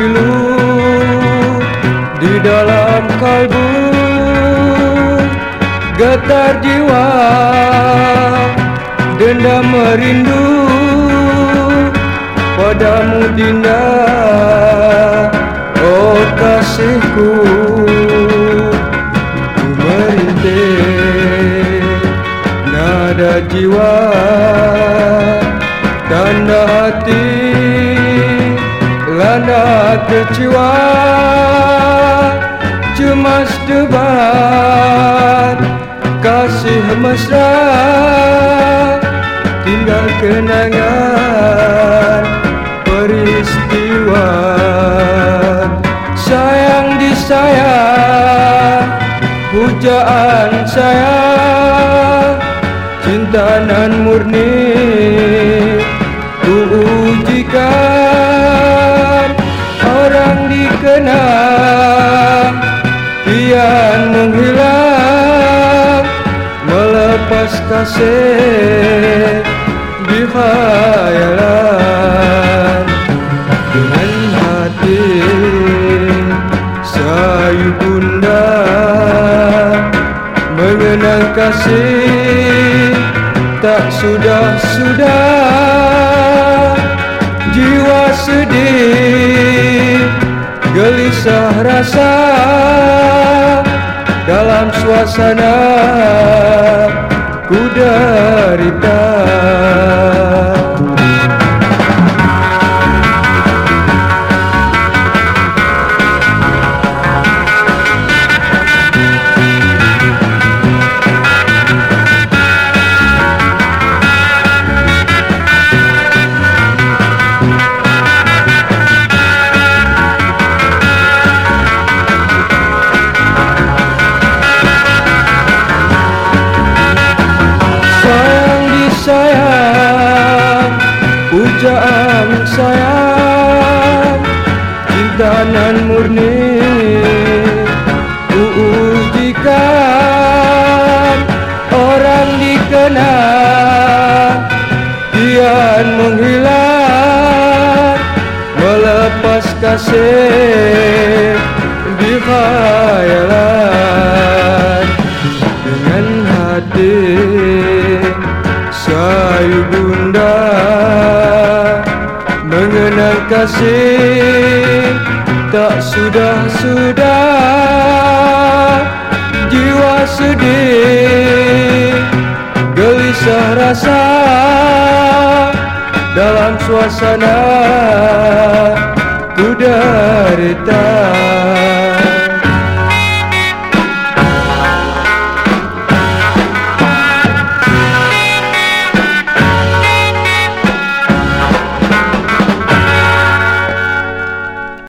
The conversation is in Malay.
pilu di dalam kalbu. Getar jiwa dendam merindu padamu dinda. Oh kasihku Jiwa Tanda hati. Lana kecewa Cemas debat Kasih mesra Tinggal kenangan Peristiwa Sayang disayang Pujaan saya Cinta nan murni Ku ujikan dikenang Kian menghilang Melepas kasih Di khayalan Dengan hati Sayu bunda Mengenang kasih Tak sudah-sudah. Jiwa sedih Gelisah rasa Dalam suasana Ku derita Cinta nan murni Ku ujikan Orang dikenal Kian menghilang. Melepas kasih Di khayalan dengan hati Sayu bunda Mengenal kasih Tak sudah-sudah Jiwa sedih. Gelisah rasa Dalam suasana Ku derita